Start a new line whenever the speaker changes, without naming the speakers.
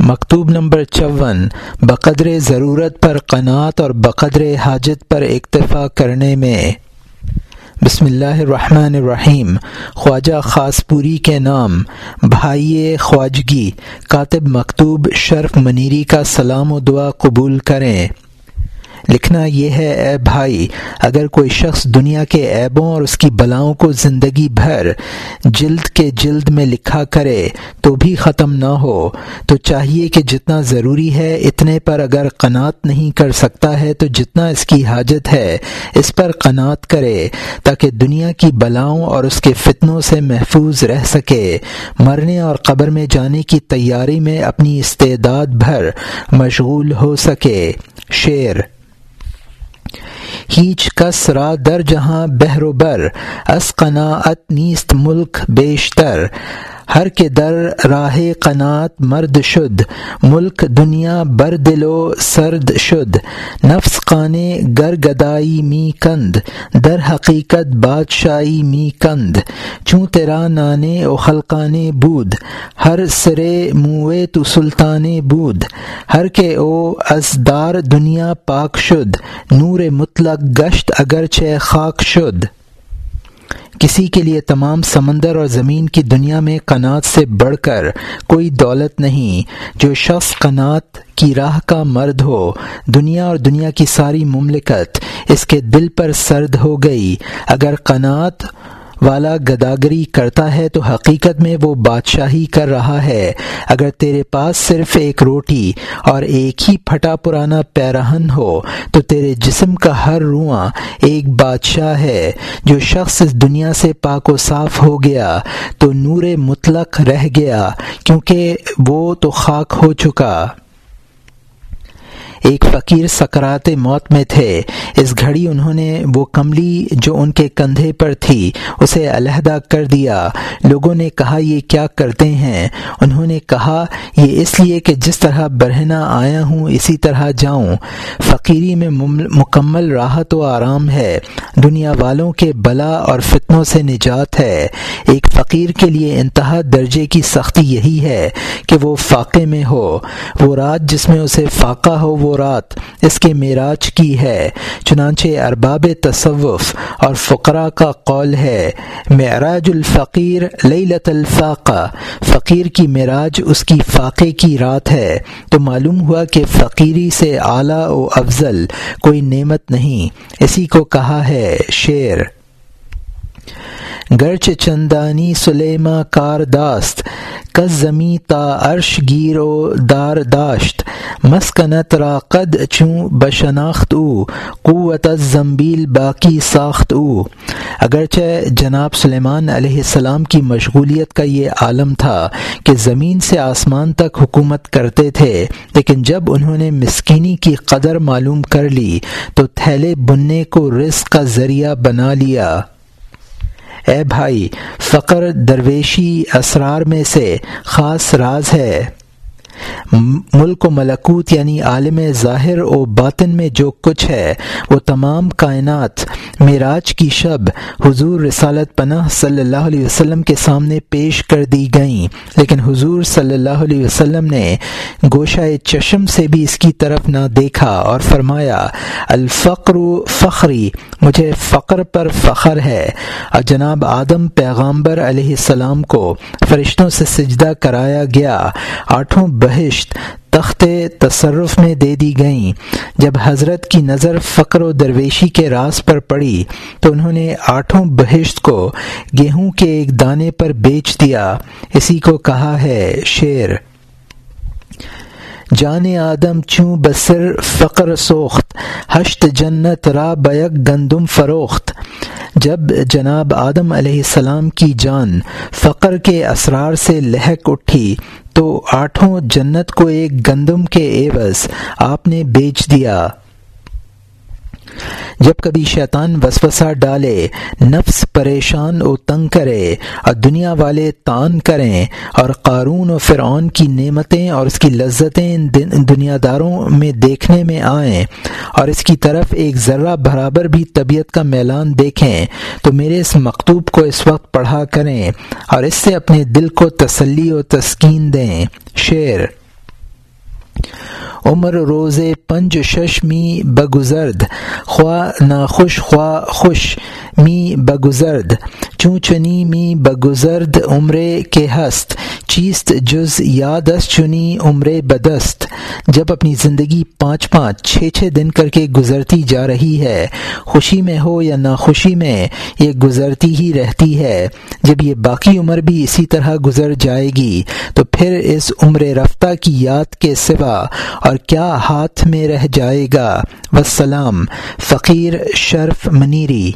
مکتوب نمبر چون، بقدر ضرورت پر قناعت اور بقدر حاجت پر اکتفا کرنے میں۔ بسم اللہ الرحمن الرحیم، خواجہ خاص پوری کے نام بھائی خواجگی، کاتب مکتوب شرف منیری کا سلام و دعا قبول کریں۔ لکھنا یہ ہے، اے بھائی، اگر کوئی شخص دنیا کے عیبوں اور اس کی بلاؤں کو زندگی بھر جلد کے جلد میں لکھا کرے تو بھی ختم نہ ہو، تو چاہیے کہ جتنا ضروری ہے اتنے پر اگر قناعت نہیں کر سکتا ہے تو جتنا اس کی حاجت ہے اس پر قناعت کرے تاکہ دنیا کی بلاؤں اور اس کے فتنوں سے محفوظ رہ سکے۔ مرنے اور قبر میں جانے کی تیاری میں اپنی استعداد بھر مشغول ہو سکے۔ شعر ہیچ کس را در جہاں بہروبر اس قناعت نیست ملک بیشتر۔ ہر کے در راہ قناعت مرد شد، ملک دنیا بر دل و سرد شد۔ نفس قانے گر گدائی می کند، در حقیقت بادشاہی می کند۔ چوں تیرا نانے او خلقانے بود، ہر سرے موئے تو سلطانے بود۔ ہر کے او ازدار دنیا پاک شد، نور مطلق گشت اگرچہ خاک شد۔ کسی کے لیے تمام سمندر اور زمین کی دنیا میں قناعت سے بڑھ کر کوئی دولت نہیں۔ جو شخص قناعت کی راہ کا مرد ہو، دنیا اور دنیا کی ساری مملکت اس کے دل پر سرد ہو گئی۔ اگر قناعت والا گداگری کرتا ہے تو حقیقت میں وہ بادشاہی کر رہا ہے۔ اگر تیرے پاس صرف ایک روٹی اور ایک ہی پھٹا پرانا پیرہن ہو، تو تیرے جسم کا ہر رواں ایک بادشاہ ہے۔ جو شخص اس دنیا سے پاک و صاف ہو گیا، تو نور مطلق رہ گیا، کیونکہ وہ تو خاک ہو چکا۔ ایک فقیر سکرات موت میں تھے۔ اس گھڑی انہوں نے وہ کملی جو ان کے کندھے پر تھی، اسے علیحدہ کر دیا۔ لوگوں نے کہا، یہ کیا کرتے ہیں؟ انہوں نے کہا، یہ اس لیے کہ جس طرح برہنا آیا ہوں، اسی طرح جاؤں۔ فقیری میں مکمل راحت و آرام ہے۔ دنیا والوں کے بلا اور فتنوں سے نجات ہے۔ ایک فقیر کے لیے انتہا درجے کی سختی یہی ہے کہ وہ فاقے میں ہو۔ وہ رات جس میں اسے فاقہ ہو وہ رات اس کے معراج کی ہے، چنانچہ ارباب تصوف اور فقرا کا قول ہے، معراج الفقیر لیلت الفاقہ، فقیر کی معراج اس کی فاقے کی رات ہے۔ تو معلوم ہوا کہ فقیری سے اعلیٰ و افضل کوئی نعمت نہیں۔ اسی کو کہا ہے شعر۔ گرچ چندانی سلیما کار داست کس زمیں تا عرش گیر و دار داشت، مسکنت را قد چوں بشناخت او، قوت زمبیل باقی ساخت او. اگرچہ جناب سلیمان علیہ السلام کی مشغولیت کا یہ عالم تھا کہ زمین سے آسمان تک حکومت کرتے تھے، لیکن جب انہوں نے مسکینی کی قدر معلوم کر لی، تو تھیلے بننے کو رزق کا ذریعہ بنا لیا۔ اے بھائی فقر درویشی اسرار میں سے خاص راز ہے۔ ملک و ملکوت یعنی عالم ظاہر و باطن میں جو کچھ ہے، وہ تمام کائنات، معراج کی شب، حضور رسالت پناہ صلی اللہ علیہ وسلم کے سامنے پیش کر دی گئیں۔ لیکن حضور صلی اللہ علیہ وسلم نے گوشہ چشم سے بھی اس کی طرف نہ دیکھا اور فرمایا، الفقر فخری، مجھے فقر پر فخر ہے۔ اور جناب آدم پیغامبر علیہ السلام کو فرشتوں سے سجدہ کرایا گیا۔ آٹھوں بہشت تخت تصرف میں دے دی گئیں۔ جب حضرت کی نظر فقر و درویشی کے راز پر پڑی تو انہوں نے آٹھوں بہشت کو گیہوں کے ایک دانے پر بیچ دیا۔ اسی کو کہا ہے شعر جان آدم چوں بسر فقر سوخت، ہشت جنت را بیک گندم فروخت۔ جب جناب آدم علیہ السلام کی جان فقر کے اسرار سے لہک اٹھی تو آٹھوں جنت کو ایک گندم کے عوض آپ نے بیچ دیا۔ جب کبھی شیطان وسوسہ ڈالے، نفس پریشان و تنگ کرے، اور دنیا والے تان کریں، اور قارون و فرعون کی نعمتیں اور اس کی لذتیں دنیا داروں میں دیکھنے میں آئیں، اور اس کی طرف ایک ذرہ برابر بھی طبیعت کا میلان دیکھیں، تو میرے اس مکتوب کو اس وقت پڑھا کریں، اور اس سے اپنے دل کو تسلی و تسکین دیں۔ شعر عمر روز پنج شش می بگزرد خواہ ناخوش خواہ خوش۔ می بگزرد. چونچنی می بگزرد عمر کے ہست. چیست جز یادست چنی عمر بدست. جب اپنی زندگی پانچ پانچ چھ چھ دن کر کے گزرتی جا رہی ہے، خوشی میں ہو یا ناخوشی میں، یہ گزرتی ہی رہتی ہے۔ جب یہ باقی عمر بھی اسی طرح گزر جائے گی، تو پھر اس عمر رفتہ کی یاد کے سوا اور کیا ہاتھ میں رہ جائے گا؟ وسلام فقیر شرف منیری۔